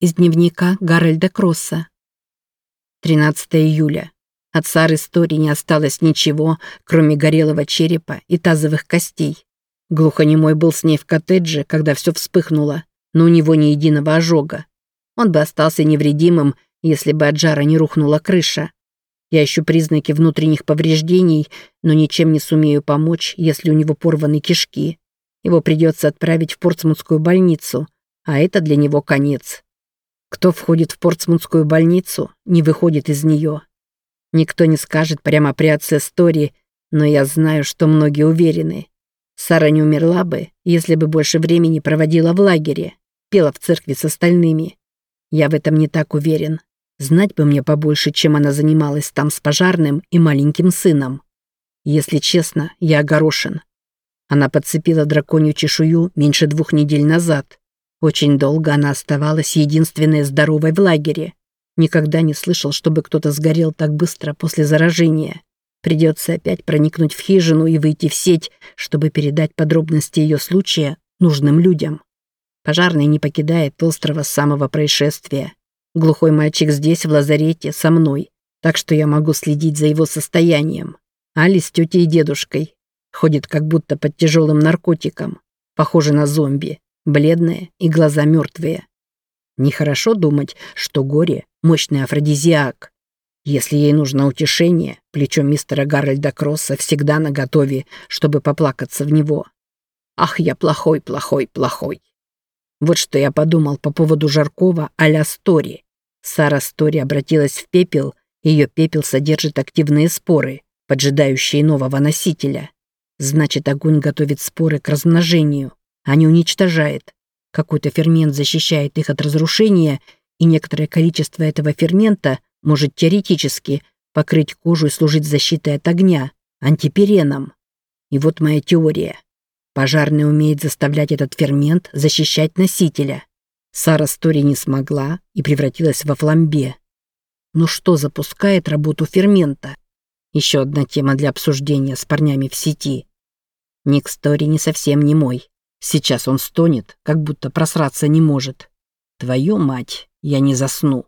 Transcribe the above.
из дневника Гарольда Кросса. 13 июля. От Сары Стори не осталось ничего, кроме горелого черепа и тазовых костей. Глухонемой был с ней в коттедже, когда все вспыхнуло, но у него ни единого ожога. Он бы остался невредимым, если бы от жара не рухнула крыша. Я ищу признаки внутренних повреждений, но ничем не сумею помочь, если у него порваны кишки. Его придется отправить в Портсмутскую больницу, а это для него конец. Кто входит в Портсмутскую больницу, не выходит из нее. Никто не скажет прямо при отце Стори, но я знаю, что многие уверены. Сара не умерла бы, если бы больше времени проводила в лагере, пела в церкви с остальными. Я в этом не так уверен. Знать бы мне побольше, чем она занималась там с пожарным и маленьким сыном. Если честно, я огорошен. Она подцепила драконью чешую меньше двух недель назад. Очень долго она оставалась единственной здоровой в лагере. Никогда не слышал, чтобы кто-то сгорел так быстро после заражения. Придется опять проникнуть в хижину и выйти в сеть, чтобы передать подробности ее случая нужным людям. Пожарный не покидает острова с самого происшествия. Глухой мальчик здесь, в лазарете, со мной, так что я могу следить за его состоянием. Али с тетей и дедушкой. Ходит как будто под тяжелым наркотиком. Похоже на зомби бледная и глаза мертвые. Нехорошо думать, что горе – мощный афродизиак. Если ей нужно утешение, плечо мистера Гарольда Кросса всегда наготове, чтобы поплакаться в него. Ах, я плохой, плохой, плохой. Вот что я подумал по поводу Жаркова а-ля Стори. Сара Стори обратилась в пепел, ее пепел содержит активные споры, поджидающие нового носителя. Значит, огонь готовит споры к размножению а не уничтожает. Какой-то фермент защищает их от разрушения, и некоторое количество этого фермента может теоретически покрыть кожу и служить защитой от огня, антипереном. И вот моя теория. Пожарный умеет заставлять этот фермент защищать носителя. Сара Стори не смогла и превратилась во фламбе. Но что запускает работу фермента? Еще одна тема для обсуждения с парнями в сети. Ник Стори не совсем не мой. Сейчас он стонет, как будто просраться не может. Твою мать, я не засну.